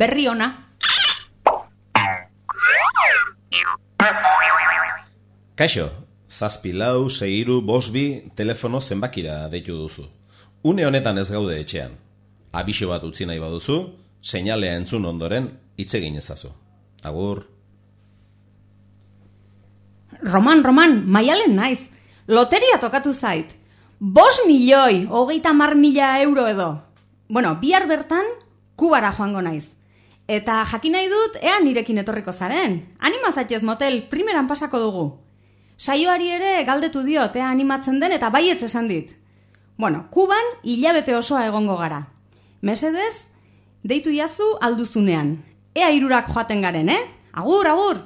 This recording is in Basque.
berri ona. Kaixo, zazpi lau, seiru, bosbi, telefono zenbakira deitu duzu. Une honetan ez gaude etxean. Abixo bat utzi nahi baduzu, seinalea entzun ondoren hitz egin ezazu. Agur. Roman, Roman, maialen naiz. Loteria tokatu zait. Bos milioi, hogeita mar mila euro edo. Bueno, bihar bertan, kubara joango naiz. Eta jakin nahi dut, ea nirekin etorriko zaren. Anima zaitez motel, primeran pasako dugu. Saioari ere galdetu diot, ea animatzen den eta baietz esan dit. Bueno, kuban hilabete osoa egongo gara. Mesedez, deitu jazu alduzunean. Ea irurak joaten garen, eh? Agur, agur!